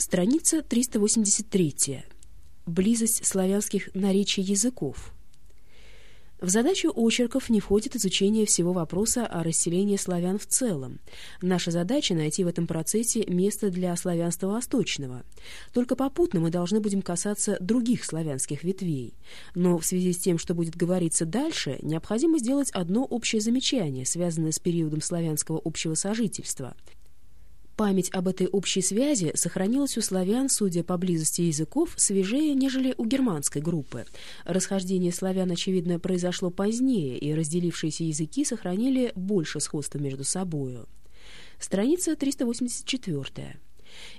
Страница 383. Близость славянских наречий языков. В задачу очерков не входит изучение всего вопроса о расселении славян в целом. Наша задача — найти в этом процессе место для славянства восточного. Только попутно мы должны будем касаться других славянских ветвей. Но в связи с тем, что будет говориться дальше, необходимо сделать одно общее замечание, связанное с периодом славянского общего сожительства — Память об этой общей связи сохранилась у славян, судя по близости языков, свежее, нежели у германской группы. Расхождение славян, очевидно, произошло позднее, и разделившиеся языки сохранили больше сходства между собою. Страница 384.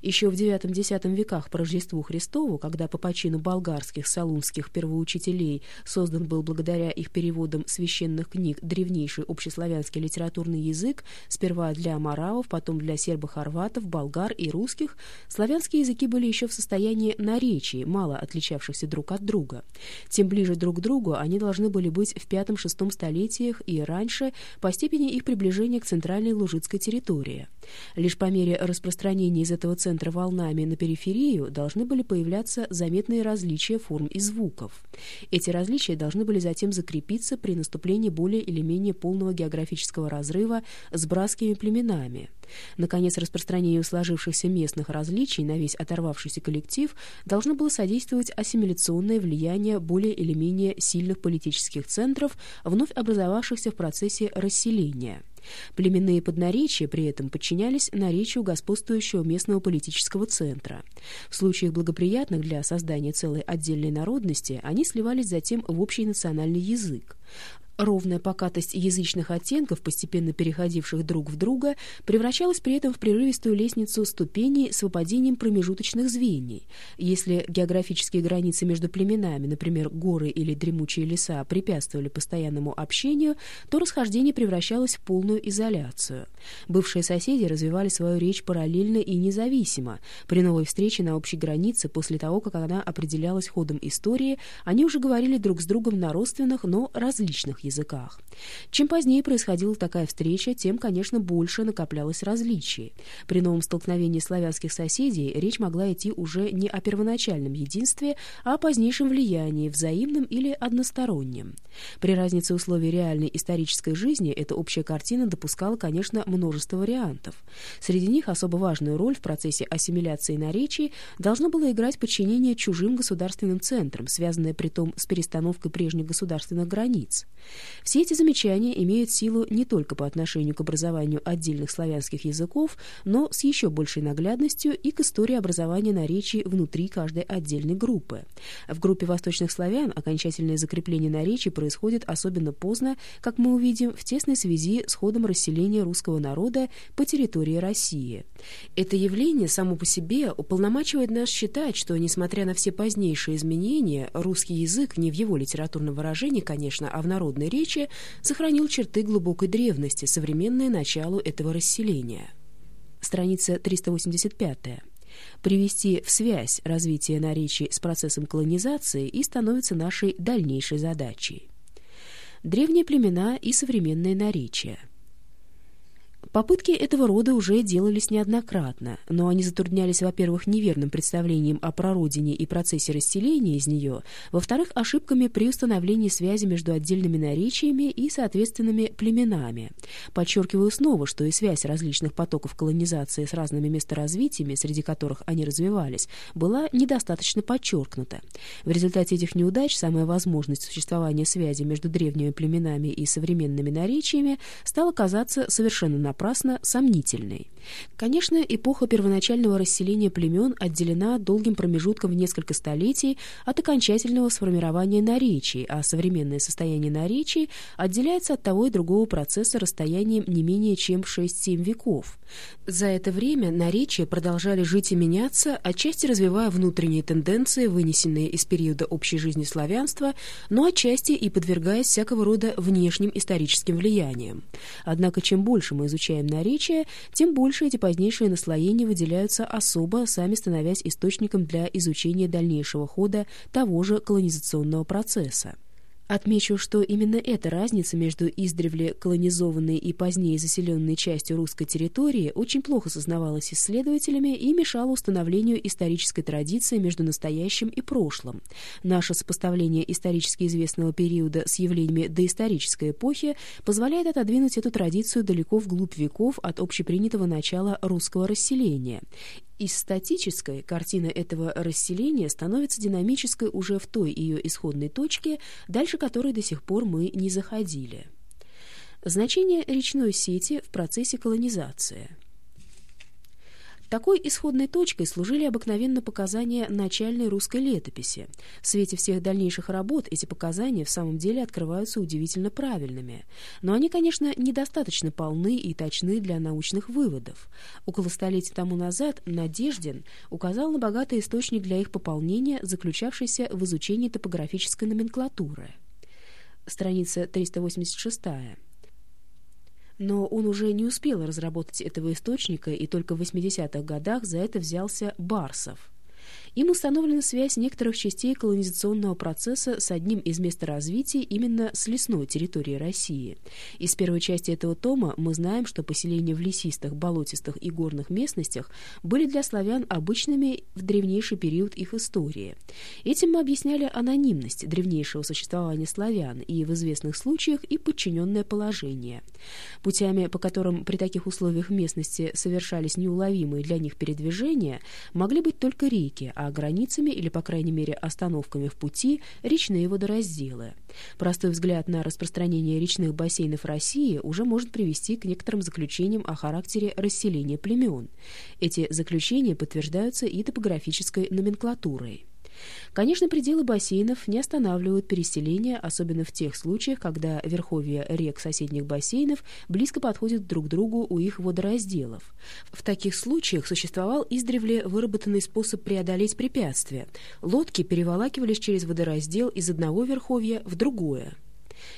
Еще в IX-X веках по Рождеству Христову, когда по почину болгарских салунских первоучителей создан был благодаря их переводам священных книг древнейший общеславянский литературный язык, сперва для маравов, потом для сербо-хорватов, болгар и русских, славянские языки были еще в состоянии наречий, мало отличавшихся друг от друга. Тем ближе друг к другу они должны были быть в V-VI столетиях и раньше по степени их приближения к центральной лужицкой территории. Лишь по мере распространения из этого центра волнами на периферию должны были появляться заметные различия форм и звуков. Эти различия должны были затем закрепиться при наступлении более или менее полного географического разрыва с братскими племенами. Наконец, распространению сложившихся местных различий на весь оторвавшийся коллектив должно было содействовать ассимиляционное влияние более или менее сильных политических центров, вновь образовавшихся в процессе расселения. Племенные поднаречия при этом подчинялись наречию господствующего местного политического центра. В случаях благоприятных для создания целой отдельной народности они сливались затем в общий национальный язык. Ровная покатость язычных оттенков, постепенно переходивших друг в друга, превращалась при этом в прерывистую лестницу ступеней с выпадением промежуточных звеньей. Если географические границы между племенами, например, горы или дремучие леса, препятствовали постоянному общению, то расхождение превращалось в полную изоляцию. Бывшие соседи развивали свою речь параллельно и независимо. При новой встрече на общей границе, после того, как она определялась ходом истории, они уже говорили друг с другом на родственных, но различных языках языках. Чем позднее происходила такая встреча, тем, конечно, больше накоплялось различий. При новом столкновении славянских соседей речь могла идти уже не о первоначальном единстве, а о позднейшем влиянии, взаимном или одностороннем. При разнице условий реальной исторической жизни эта общая картина допускала, конечно, множество вариантов. Среди них особо важную роль в процессе ассимиляции наречий должно было играть подчинение чужим государственным центрам, связанное при том с перестановкой прежних государственных границ. Все эти замечания имеют силу не только по отношению к образованию отдельных славянских языков, но с еще большей наглядностью и к истории образования наречий внутри каждой отдельной группы. В группе восточных славян окончательное закрепление наречий происходит особенно поздно, как мы увидим, в тесной связи с ходом расселения русского народа по территории России. Это явление само по себе уполномачивает нас считать, что, несмотря на все позднейшие изменения, русский язык не в его литературном выражении, конечно, а в народной речи сохранил черты глубокой древности, современное началу этого расселения. Страница 385 привести в связь развитие наречий с процессом колонизации и становится нашей дальнейшей задачей. Древние племена и современные наречия. Попытки этого рода уже делались неоднократно, но они затруднялись, во-первых, неверным представлением о прародине и процессе расселения из нее, во-вторых, ошибками при установлении связи между отдельными наречиями и соответственными племенами. Подчеркиваю снова, что и связь различных потоков колонизации с разными месторазвитиями, среди которых они развивались, была недостаточно подчеркнута. В результате этих неудач самая возможность существования связи между древними племенами и современными наречиями стала казаться совершенно напрасной напрасно сомнительной. Конечно, эпоха первоначального расселения племен отделена долгим промежутком в несколько столетий от окончательного сформирования наречий, а современное состояние наречий отделяется от того и другого процесса расстоянием не менее чем 6-7 веков. За это время наречия продолжали жить и меняться, отчасти развивая внутренние тенденции, вынесенные из периода общей жизни славянства, но отчасти и подвергаясь всякого рода внешним историческим влияниям. Однако чем больше мы изучаем изучаем наречия, тем больше эти позднейшие наслоения выделяются особо, сами становясь источником для изучения дальнейшего хода того же колонизационного процесса. Отмечу, что именно эта разница между издревле колонизованной и позднее заселенной частью русской территории очень плохо сознавалась исследователями и мешала установлению исторической традиции между настоящим и прошлым. Наше сопоставление исторически известного периода с явлениями доисторической эпохи позволяет отодвинуть эту традицию далеко вглубь веков от общепринятого начала русского расселения. Из статической картина этого расселения становится динамической уже в той ее исходной точке, дальше которой до сих пор мы не заходили. Значение речной сети в процессе колонизации – такой исходной точкой служили обыкновенно показания начальной русской летописи. В свете всех дальнейших работ эти показания в самом деле открываются удивительно правильными. Но они, конечно, недостаточно полны и точны для научных выводов. Около столетия тому назад Надеждин указал на богатый источник для их пополнения, заключавшийся в изучении топографической номенклатуры. Страница 386 но он уже не успел разработать этого источника, и только в 80-х годах за это взялся Барсов. Им установлена связь некоторых частей колонизационного процесса с одним из мест развития именно с лесной территории России. Из первой части этого тома мы знаем, что поселения в лесистых, болотистых и горных местностях были для славян обычными в древнейший период их истории. Этим мы объясняли анонимность древнейшего существования славян и в известных случаях и подчиненное положение. Путями, по которым при таких условиях местности совершались неуловимые для них передвижения, могли быть только реки, а границами или, по крайней мере, остановками в пути речные водоразделы. Простой взгляд на распространение речных бассейнов России уже может привести к некоторым заключениям о характере расселения племен. Эти заключения подтверждаются и топографической номенклатурой. Конечно, пределы бассейнов не останавливают переселение, особенно в тех случаях, когда верховья рек соседних бассейнов близко подходят друг к другу у их водоразделов. В таких случаях существовал издревле выработанный способ преодолеть препятствия. Лодки переволакивались через водораздел из одного верховья в другое.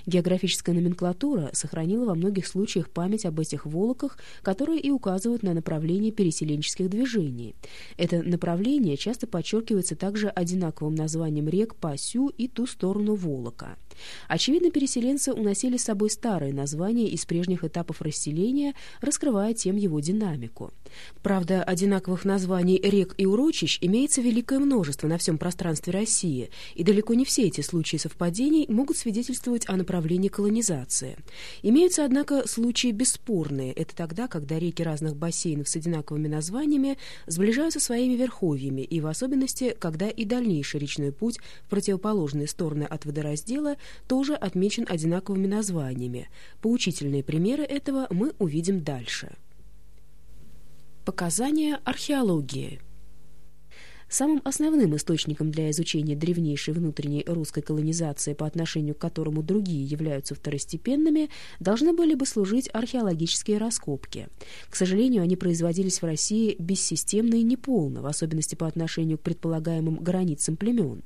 Географическая номенклатура сохранила во многих случаях память об этих волоках, которые и указывают на направление переселенческих движений. Это направление часто подчеркивается также одинаковым названием рек по сю и ту сторону Волока. Очевидно, переселенцы уносили с собой старые названия из прежних этапов расселения, раскрывая тем его динамику. Правда, одинаковых названий рек и урочищ имеется великое множество на всем пространстве России, и далеко не все эти случаи совпадений могут свидетельствовать о направлении колонизации. Имеются, однако, случаи бесспорные. Это тогда, когда реки разных бассейнов с одинаковыми названиями сближаются своими верховьями, и в особенности, когда и дальнейший речной путь в противоположные стороны от водораздела тоже отмечен одинаковыми названиями. Поучительные примеры этого мы увидим дальше. Показания археологии – Самым основным источником для изучения древнейшей внутренней русской колонизации, по отношению к которому другие являются второстепенными, должны были бы служить археологические раскопки. К сожалению, они производились в России бессистемно и неполно, в особенности по отношению к предполагаемым границам племен.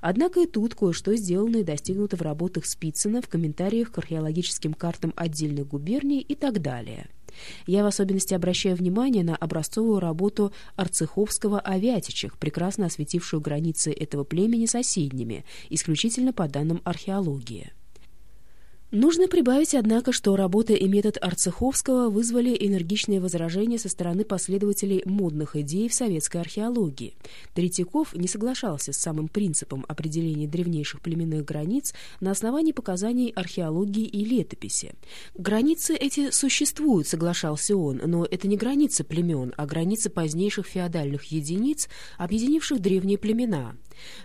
Однако и тут кое-что сделано и достигнуто в работах Спицына, в комментариях к археологическим картам отдельных губерний и так далее. Я в особенности обращаю внимание на образцовую работу Арцеховского о Вятичах, прекрасно осветившую границы этого племени соседними, исключительно по данным археологии. Нужно прибавить, однако, что работа и метод Арцеховского вызвали энергичные возражения со стороны последователей модных идей в советской археологии. Третьяков не соглашался с самым принципом определения древнейших племенных границ на основании показаний археологии и летописи. Границы эти существуют, соглашался он, но это не границы племен, а границы позднейших феодальных единиц, объединивших древние племена.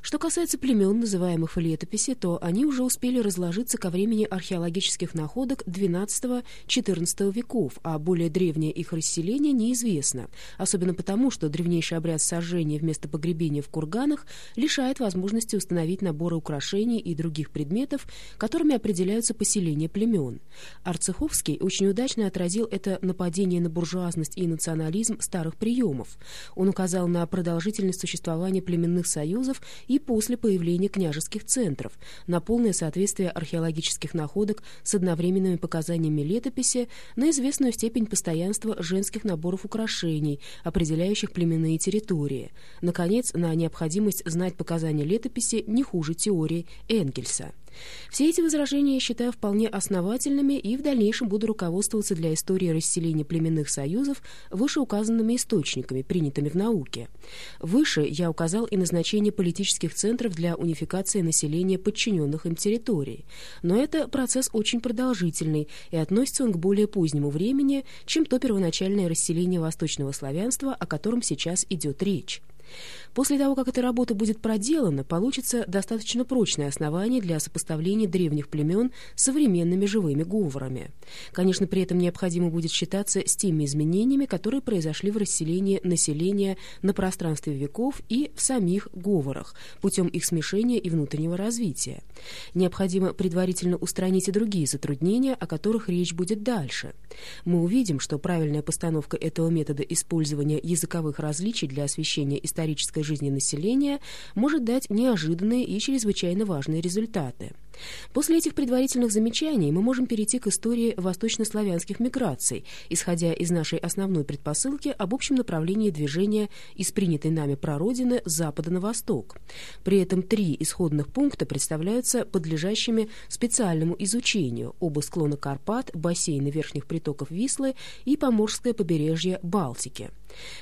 Что касается племен, называемых в летописи, то они уже успели разложиться ко времени археологических находок XII-XIV веков, а более древнее их расселение неизвестно, особенно потому, что древнейший обряд сожжения вместо погребения в курганах лишает возможности установить наборы украшений и других предметов, которыми определяются поселения племен. Арцеховский очень удачно отразил это нападение на буржуазность и национализм старых приемов. Он указал на продолжительность существования племенных союзов и после появления княжеских центров, на полное соответствие археологических находок с одновременными показаниями летописи, на известную степень постоянства женских наборов украшений, определяющих племенные территории, наконец, на необходимость знать показания летописи не хуже теории Энгельса. Все эти возражения я считаю вполне основательными и в дальнейшем буду руководствоваться для истории расселения племенных союзов вышеуказанными источниками, принятыми в науке. Выше я указал и назначение политических центров для унификации населения подчиненных им территорий. Но это процесс очень продолжительный, и относится он к более позднему времени, чем то первоначальное расселение восточного славянства, о котором сейчас идет речь. После того, как эта работа будет проделана, получится достаточно прочное основание для сопоставления древних племен с современными живыми говорами. Конечно, при этом необходимо будет считаться с теми изменениями, которые произошли в расселении населения на пространстве веков и в самих говорах, путем их смешения и внутреннего развития. Необходимо предварительно устранить и другие затруднения, о которых речь будет дальше. Мы увидим, что правильная постановка этого метода использования языковых различий для освещения исторической жизни населения может дать неожиданные и чрезвычайно важные результаты. После этих предварительных замечаний мы можем перейти к истории восточнославянских миграций, исходя из нашей основной предпосылки об общем направлении движения из принятой нами прародины с запада на восток. При этом три исходных пункта представляются подлежащими специальному изучению оба склона Карпат, бассейны верхних притоков Вислы и Поморское побережье Балтики.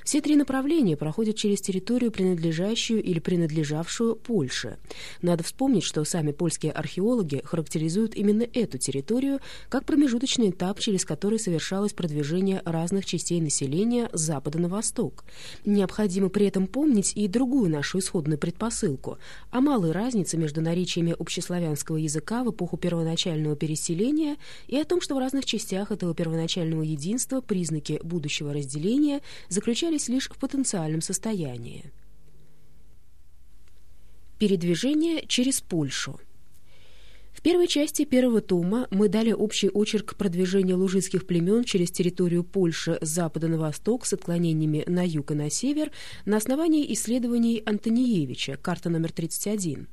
Все три направления проходят через территорию, принадлежащую или принадлежавшую Польше. Надо вспомнить, что сами польские археологи характеризуют именно эту территорию как промежуточный этап, через который совершалось продвижение разных частей населения с запада на восток. Необходимо при этом помнить и другую нашу исходную предпосылку о малой разнице между наречиями общеславянского языка в эпоху первоначального переселения и о том, что в разных частях этого первоначального единства признаки будущего разделения – заключались лишь в потенциальном состоянии. Передвижение через Польшу – в первой части первого тома мы дали общий очерк продвижения лужицких племен через территорию Польши с запада на восток с отклонениями на юг и на север на основании исследований Антониевича, карта номер 31.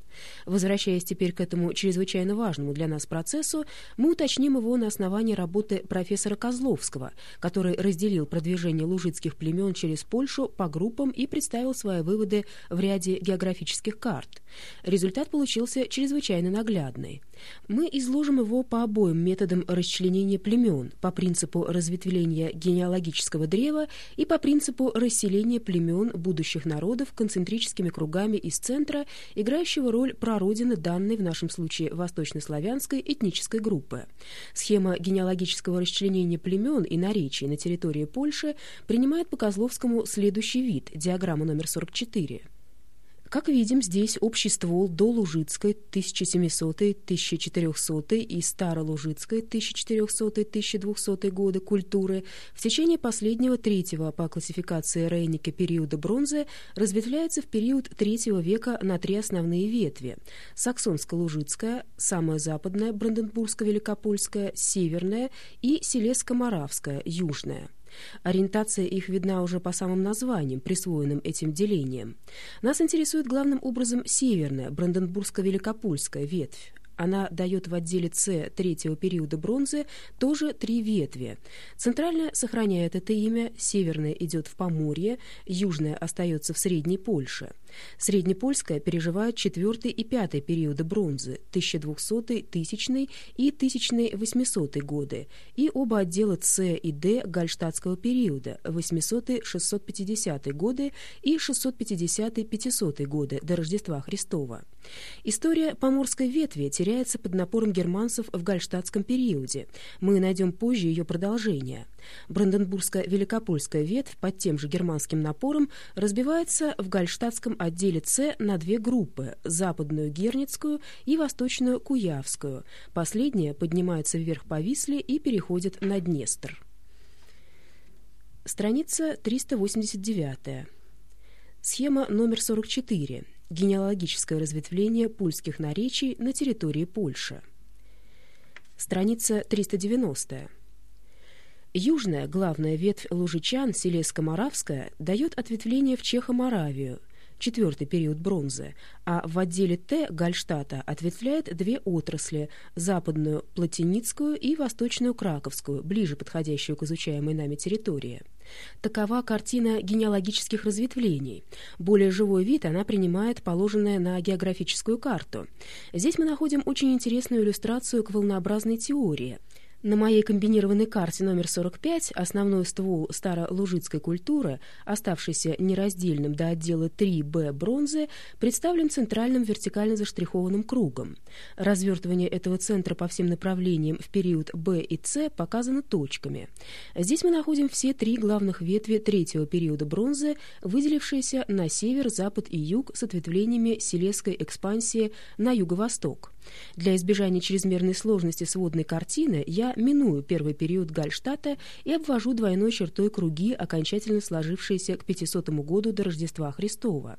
Возвращаясь теперь к этому чрезвычайно важному для нас процессу, мы уточним его на основании работы профессора Козловского, который разделил продвижение лужицких племен через Польшу по группам и представил свои выводы в ряде географических карт. Результат получился чрезвычайно наглядный. Мы изложим его по обоим методам расчленения племен, по принципу разветвления генеалогического древа и по принципу расселения племен будущих народов концентрическими кругами из центра, играющего роль прародины данной, в нашем случае, восточнославянской этнической группы. Схема генеалогического расчленения племен и наречий на территории Польши принимает по Козловскому следующий вид, диаграмма номер 44. Как видим, здесь общий ствол до Лужицкой 1700-1400 и Старолужицкой 1400-1200 годы культуры в течение последнего третьего по классификации Рейника периода бронзы разветвляется в период третьего века на три основные ветви – Саксонско-Лужицкая, самая западная, Бранденбургско-Великопольская, северная и Селеско-Моравская, южная. Ориентация их видна уже по самым названиям, присвоенным этим делением. Нас интересует главным образом северная, Бранденбургско-Великопольская ветвь. Она дает в отделе С третьего периода бронзы тоже три ветви. Центральная сохраняет это имя, северная идет в Поморье, южная остается в Средней Польше. Среднепольская переживает четвертый и пятый периоды бронзы, 1200 1000 и 1800 годы, и оба отдела С и Д гальштадтского периода, 800-650 годы и 650-500 годы до Рождества Христова. История поморской ветви теряется под напором германцев в гальштадтском периоде. Мы найдем позже ее продолжение. Бранденбургско-Великопольская ветвь под тем же германским напором разбивается в гальштадтском отделе С на две группы – западную Герницкую и восточную Куявскую. Последняя поднимается вверх по Висле и переходит на Днестр. Страница 389. Схема номер 44. Генеалогическое разветвление польских наречий на территории Польши. Страница 390. Южная главная ветвь лужичан, Селеско-Моравская, дает ответвление в Чехоморавию. Четвертый период бронзы, а в отделе Т Гальштата ответвляет две отрасли – западную Платиницкую и восточную Краковскую, ближе подходящую к изучаемой нами территории. Такова картина генеалогических разветвлений. Более живой вид она принимает положенная на географическую карту. Здесь мы находим очень интересную иллюстрацию к волнообразной теории – на моей комбинированной карте номер 45 основной ствол старолужицкой культуры, оставшийся нераздельным до отдела 3Б бронзы, представлен центральным вертикально заштрихованным кругом. Развертывание этого центра по всем направлениям в период Б и С показано точками. Здесь мы находим все три главных ветви третьего периода бронзы, выделившиеся на север, запад и юг с ответвлениями Селесской экспансии на юго-восток. Для избежания чрезмерной сложности сводной картины я миную первый период Гальштата и обвожу двойной чертой круги, окончательно сложившиеся к 500 году до Рождества Христова.